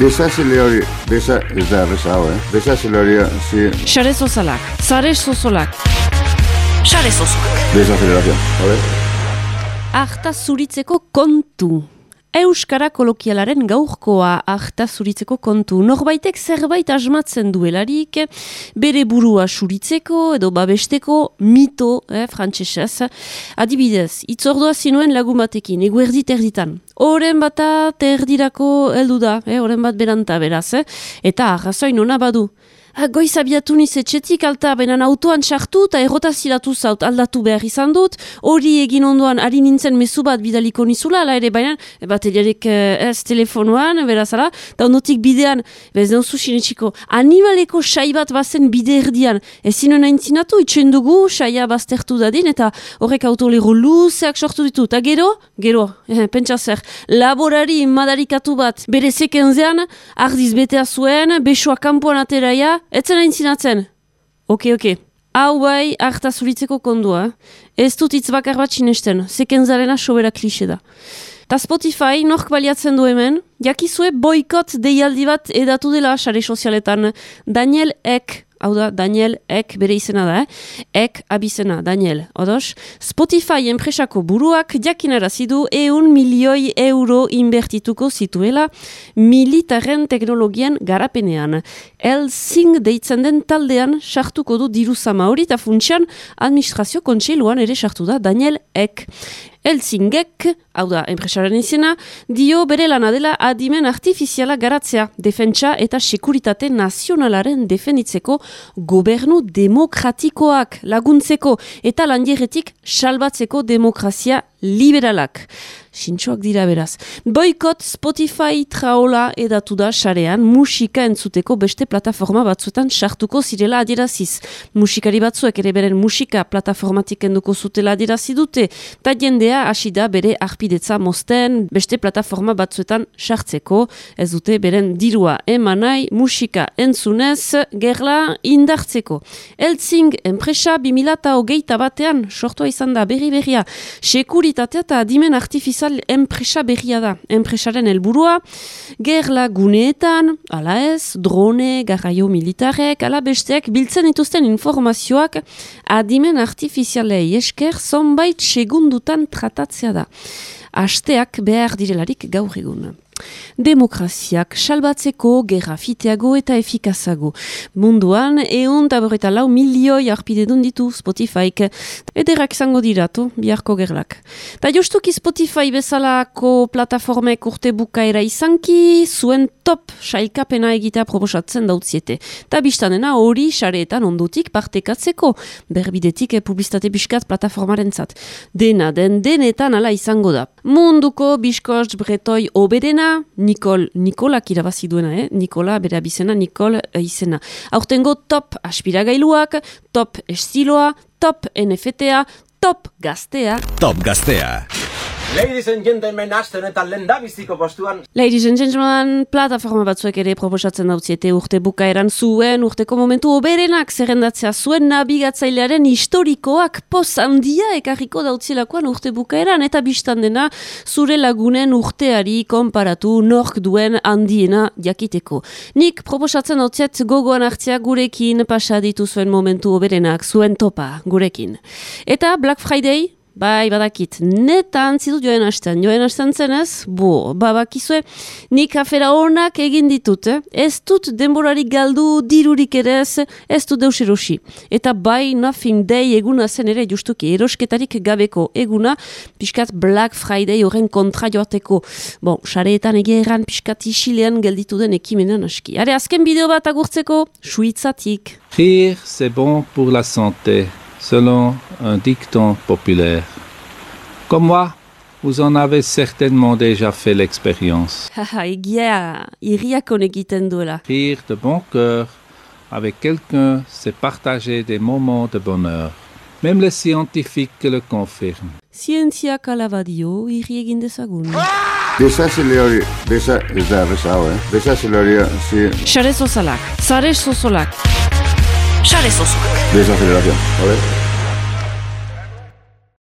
Desazile hori, desa, ez da, erreza hau, eh? Desazile hori, zi... Sare sozalak, sare sozolak. Sare sozolak. Desazelerazio, hori? Arta zuritzeko kontu. Euskara kolokialaren gaurkoa ahta zuritzeko kontu. Norbaitek zerbait asmatzen duelarik, bere burua suritzeko edo babesteko mito, eh, frantsesez. Adibidez, itzordua zinuen lagun batekin, eguerdi terditan. Oren bata terdirako heldu da, eh, oren bat beranta beraz, eh? eta arrazoin ona badu. Ah, Goiz abiatu niz etxetik alta benan autoan sartu eta errotazilatu zaut aldatu behar izan dut. Hori egin ondoan ari nintzen mezu bat bidaliko nizula, ala ere baina bateriarek eh, ez telefonoan, berazala, da ondotik bidean, bez neuzu sinetxiko, animaleko sai bat bazen bide erdian. Ezin hona intzinatu, itxen dugu, saia baztertu dadin, eta horrek autolero luzeak sortu ditu. Ta gero, gero, eh, pentsa zer, laborari madarikatu bat bere zekenzean, ardiz betea zuen, besoa kanpoan ateraia, etzen hain zinatzen. Oke, oke. Hau bai, harta zuritzeko kondua. Ez dut hitz bakar bat sinesten, zekenzarena sobera klixe da. Ta Spotify, nork baliatzen du hemen, jakizue boikot deialdi bat edatu dela sare sozialetan. Daniel Ek, hau da, Daniel Ek bere izena da, eh? Ek abizena, Daniel, odos? Spotify enpresako buruak jakinarazi du eun milioi euro inbertituko zituela militaren teknologian garapenean. Elsing deitzen den taldean sartuko du diru zama hori eta funtsian administrazio kontseiluan ere sartu da Daniel Ek. Elsingek, hau da, enpresaren izena, dio bere lana dela adimen artifiziala garatzea, defentsa eta sekuritate nazionalaren defenditzeko gobernu demokratikoak laguntzeko eta landieretik salbatzeko demokrazia liberalak. Sintxoak dira beraz. Boikot Spotify traola edatu da sarean musika entzuteko beste plataforma batzuetan sartuko zirela adieraziz. Musikari batzuek ere beren musika plataformatik enduko zutela adierazi dute. Ta jendea hasi da bere arpidetza mozten beste plataforma batzuetan sartzeko. Ez dute beren dirua emanai musika entzunez gerla indartzeko. Eltzing enpresa 2008 batean sortua izan da berri berria. Sekuritatea eta adimen artifizial enpresa berria da. Enpresaren helburua gerla guneetan, ala ez, drone, garraio militarek, ala besteak biltzen dituzten informazioak adimen artifizialei esker zonbait segundutan tratatzea da. Asteak behar direlarik gaur egun. Demokraziak salbatzeko gerrafiteago eta efikazago. Munduan, egun taboreta lau milioi arpidedun ditu Spotifyk. Ederrak izango diratu, biharko gerlak. Ta justuki Spotify bezalako plataformek urte bukaera izanki, zuen top sailkapena egitea proposatzen dautziete. Ta biztanena hori sareetan ondutik partekatzeko, berbidetik e publizitate biskat plataformaren zat. Dena den denetan ala izango da. Munduko biskoz bretoi obedena, Nikol, Nikolak irabazi duena, eh? Nikola, bere abizena, Nikol eh, izena. Aurtengo top aspiragailuak, top estiloa, top NFT-a, top gaztea. Top Gaztea. Ladies and gentlemen, aste honetan lendabiziko postuan Ladies and gentlemen, plataforma batzuek ere proposatzen dautziete urte bukaeran zuen, urteko momentu oberenak zerrendatzea zuen nabigatzailearen historikoak poz handia ekarriko dautzielakoan urte bukaeran, eta biztan dena zure lagunen urteari konparatu nork duen handiena jakiteko. Nik proposatzen dautziet gogoan hartzea gurekin pasaditu zuen momentu oberenak, zuen topa gurekin. Eta Black Friday, Bai, badakit, netan zidut joen hasten, joen hasten zenez, bo, babakizue, nik afera honak egin ditut, eh? ez dut denborarik galdu dirurik ere ez, ez dut deus erosi. Eta bai, nothing day eguna zen ere justuki, erosketarik gabeko eguna, pixkat Black Friday horren kontra joateko. Bon, sareetan egia erran pixkat isilean gelditu den ekimenan aski. Are, azken bideo bat agurtzeko, suitzatik. Rire, c'est bon pour la santé, selon un dicton populaire. Comme moi, vous en avez certainement déjà fait l'expérience. Haha, egia, iriak egiten duela. Rire de bon cœur avec quelqu'un, c'est partager des moments de bonheur. Même les scientifiques le confirment. Zientziak alabadio, irri egin dezagun. Desazile hori, desa, ez da, erreza hau, eh? Desazile hori, zi... Sare sozalak, sare sozolak. Sare sozolak. Desazelerazio, hori?